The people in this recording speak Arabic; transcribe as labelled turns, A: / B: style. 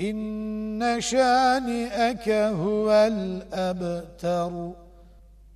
A: إن شانئك هو الأبتر.